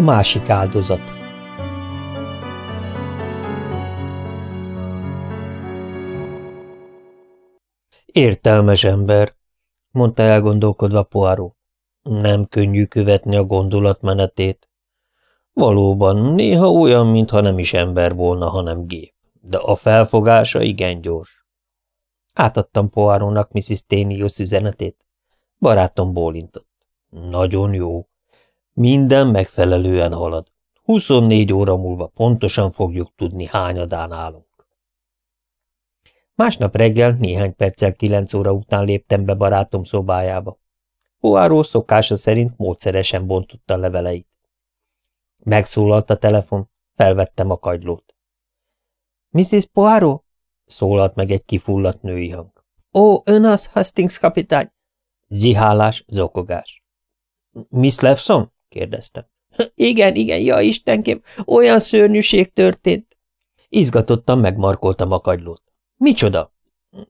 A másik áldozat Értelmes ember, mondta elgondolkodva Poirot. Nem könnyű követni a gondolatmenetét. Valóban, néha olyan, mintha nem is ember volna, hanem gép, de a felfogása igen gyors. Átadtam Poirónak Mrs. Tenius üzenetét. Barátom bólintott. Nagyon jó. Minden megfelelően halad. 24 óra múlva pontosan fogjuk tudni, hányadán állunk. Másnap reggel néhány perccel kilenc óra után léptem be barátom szobájába. Poáró szokása szerint módszeresen bontotta leveleit. Megszólalt a telefon, felvettem a kagylót. – Mrs. Poirot? – szólalt meg egy kifulladt női hang. – Ó, ön az, Hastings kapitány? Zihálás, zokogás. – Miss Lefson? – kérdeztem. – Igen, igen, ja Istenkém, olyan szörnyűség történt. Izgatottan megmarkoltam a kagylót. Micsoda?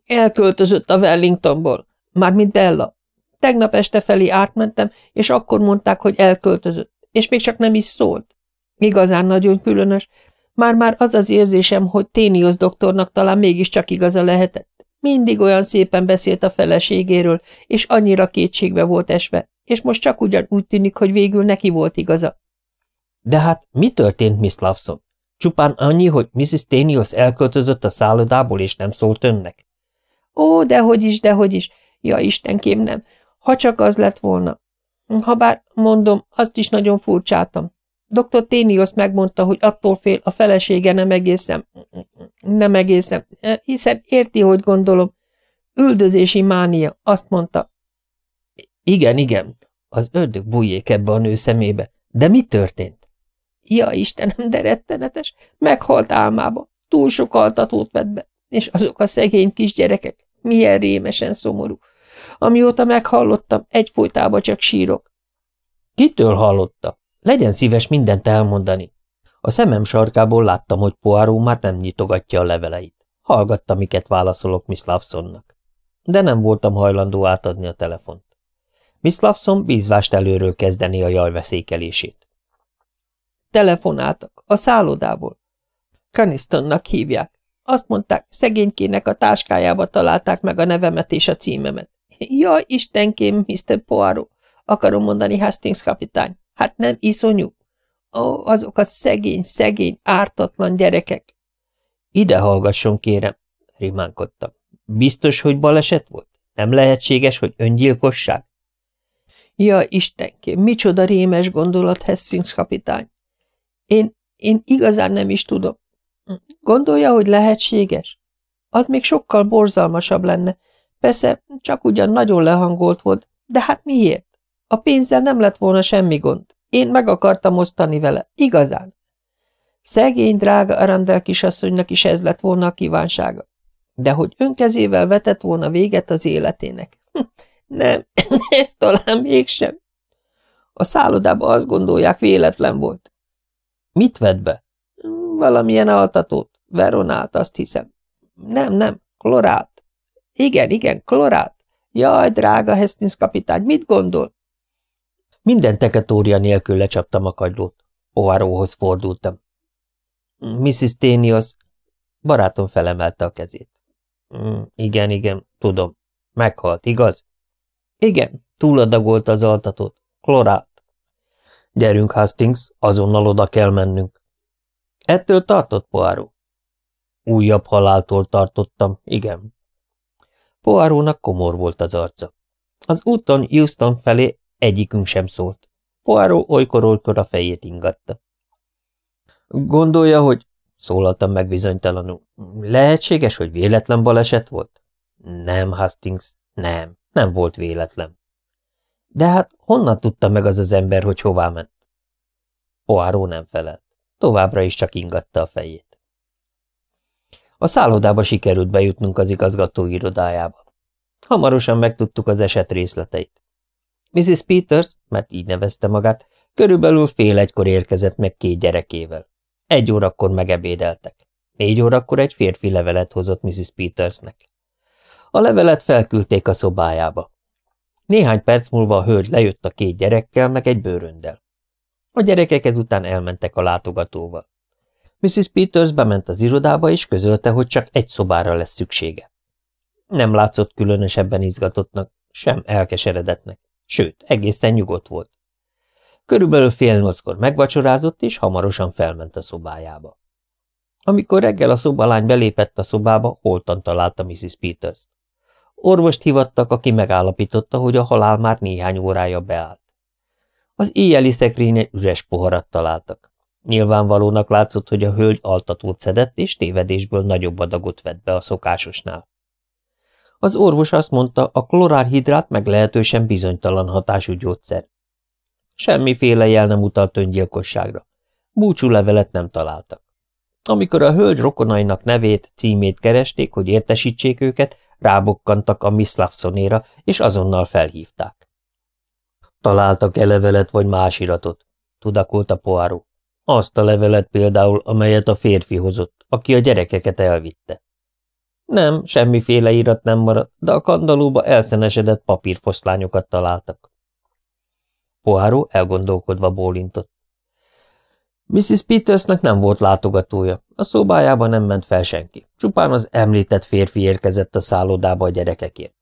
Elköltözött a Wellingtonból, mármint Bella. Tegnap este felé átmentem, és akkor mondták, hogy elköltözött, és még csak nem is szólt. Igazán nagyon különös. Már-már az az érzésem, hogy Ténios doktornak talán mégiscsak igaza lehetett. Mindig olyan szépen beszélt a feleségéről, és annyira kétségbe volt esve, és most csak ugyan úgy tűnik, hogy végül neki volt igaza. De hát mi történt, Miss Lawson? Csupán annyi, hogy Mrs. Tenios elköltözött a szállodából, és nem szólt önnek? Ó, dehogy is, dehogy is. Ja, istenkém nem. Ha csak az lett volna. Habár, mondom, azt is nagyon furcsáltam. Dr. Ténios megmondta, hogy attól fél a felesége nem egészen, nem egészen, hiszen érti, hogy gondolom. Üldözési mánia, azt mondta. Igen, igen, az ördög bújjék ebbe a nő szemébe. De mi történt? Ja, Istenem, de rettenetes! Meghalt álmába, túl sok altatót vett be, és azok a szegény kisgyerekek, milyen rémesen szomorú. Amióta meghallottam, egyfolytában csak sírok. Kitől hallotta? Legyen szíves mindent elmondani. A szemem sarkából láttam, hogy Poirot már nem nyitogatja a leveleit. Hallgatta, miket válaszolok Miss Lawsonnak. De nem voltam hajlandó átadni a telefont. Miss Lawson bízvást előről kezdeni a jajveszékelését. Telefonáltak, a szállodából. Canistonnak hívják. Azt mondták, szegénykének a táskájába találták meg a nevemet és a címemet. Jaj, istenkém, Mr. Poirot, akarom mondani Hastings kapitány. Hát nem iszonyú? Ó, azok a szegény, szegény, ártatlan gyerekek. Ide hallgasson, kérem, rimánkodtam. Biztos, hogy baleset volt? Nem lehetséges, hogy öngyilkosság? Ja, istenkém, micsoda rémes gondolat, Hastings kapitány. Én, én igazán nem is tudom. Gondolja, hogy lehetséges? Az még sokkal borzalmasabb lenne. Persze, csak ugyan nagyon lehangolt volt, de hát miért? A pénzzel nem lett volna semmi gond. Én meg akartam osztani vele, igazán. Szegény, drága Arandel kisasszonynak is ez lett volna a kívánsága. De hogy önkezével vetett volna véget az életének. Nem, ez talán mégsem. A szállodában azt gondolják, véletlen volt. Mit vett be? Valamilyen altatót. Veronát, azt hiszem. Nem, nem, klorát. Igen, igen, klorát. Jaj, drága Hastings kapitány, mit gondol? Minden teketória nélkül lecsaptam a kagylót. Poiróhoz fordultam. Mrs. Tenios, barátom felemelte a kezét. Mm, igen, igen, tudom. Meghalt, igaz? Igen, túladagolt az altatót. Klorát. Gyerünk, Hastings, azonnal oda kell mennünk. Ettől tartott, Poáró? Újabb haláltól tartottam, igen. Poárónak komor volt az arca. Az úton Houston felé egyikünk sem szólt. Poáró olykor-olykor a fejét ingatta. Gondolja, hogy... szólaltam meg bizonytalanul. Lehetséges, hogy véletlen baleset volt? Nem, Hastings, nem, nem volt véletlen. De hát honnan tudta meg az az ember, hogy hová ment? Poáró nem felelt. Továbbra is csak ingatta a fejét. A szállodába sikerült bejutnunk az igazgató irodájába. Hamarosan megtudtuk az eset részleteit. Mrs. Peters, mert így nevezte magát, körülbelül fél egykor érkezett meg két gyerekével. Egy órakor megebédeltek. Négy órakor egy férfi levelet hozott Mrs. Petersnek. A levelet felküldték a szobájába. Néhány perc múlva a hölgy lejött a két gyerekkel, meg egy bőröndel. A gyerekek ezután elmentek a látogatóval. Mrs. Peters bement az irodába, és közölte, hogy csak egy szobára lesz szüksége. Nem látszott különösebben izgatottnak, sem elkeseredetnek, sőt, egészen nyugodt volt. Körülbelül fél nyolckor megvacsorázott, és hamarosan felment a szobájába. Amikor reggel a szobalány belépett a szobába, holtan találta Mrs. Peters. Orvost hivattak, aki megállapította, hogy a halál már néhány órája beállt. Az éjjeli szekrényen üres poharat találtak. Nyilvánvalónak látszott, hogy a hölgy altatót szedett, és tévedésből nagyobb adagot vett be a szokásosnál. Az orvos azt mondta, a klorárhidrát meglehetősen bizonytalan hatású gyógyszer. Semmiféle jel nem utalt öngyilkosságra. Búcsú levelet nem találtak. Amikor a hölgy rokonainak nevét, címét keresték, hogy értesítsék őket, rábukkantak a Miss Lawsonéra, és azonnal felhívták. Találtak-e levelet vagy más iratot? tudakolta Poirot. Azt a levelet például, amelyet a férfi hozott, aki a gyerekeket elvitte. Nem, semmiféle irat nem maradt, de a kandalóba elszenesedett papírfoszlányokat találtak. Poirot elgondolkodva bólintott. Mrs. Petersnek nem volt látogatója, a szobájába nem ment fel senki, csupán az említett férfi érkezett a szállodába a gyerekekért.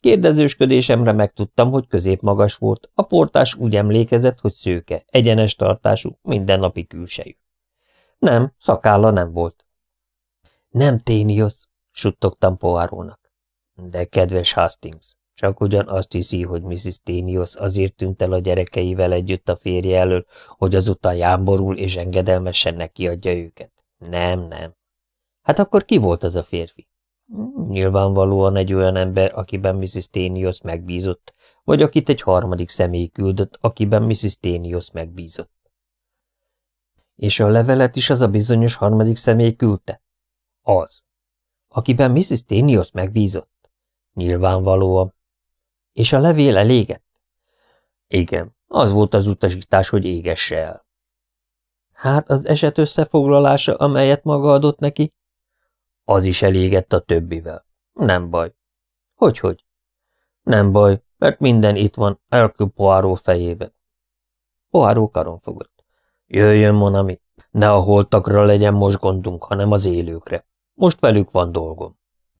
Kérdezősködésemre megtudtam, hogy középmagas volt, a portás úgy emlékezett, hogy szőke, egyenes tartású, mindennapi külsejű. Nem, szakálla nem volt. Nem téniosz, suttogtam poárónak. De kedves Hastings, csak ugyan azt hiszi, hogy Mrs. Ténios azért tűnt el a gyerekeivel együtt a férje elől, hogy azután jámborul és engedelmesen nekiadja őket. Nem, nem. Hát akkor ki volt az a férfi? Nyilvánvalóan egy olyan ember, akiben Mrs. Ténios megbízott, vagy akit egy harmadik személy küldött, akiben Mrs. Ténios megbízott. És a levelet is az a bizonyos harmadik személy küldte? Az. Akiben Mrs. Ténios megbízott? Nyilvánvalóan. És a levél elégett? Igen, az volt az utasítás, hogy égesse el. Hát az eset összefoglalása, amelyet maga adott neki? Az is elégett a többivel. Nem baj. Hogyhogy? Nem baj, mert minden itt van Elkül Poáró fejében. Poáró karon fogott. Jöjjön, Monami, ne a holtakra legyen most gondunk, hanem az élőkre. Most velük van dolgom.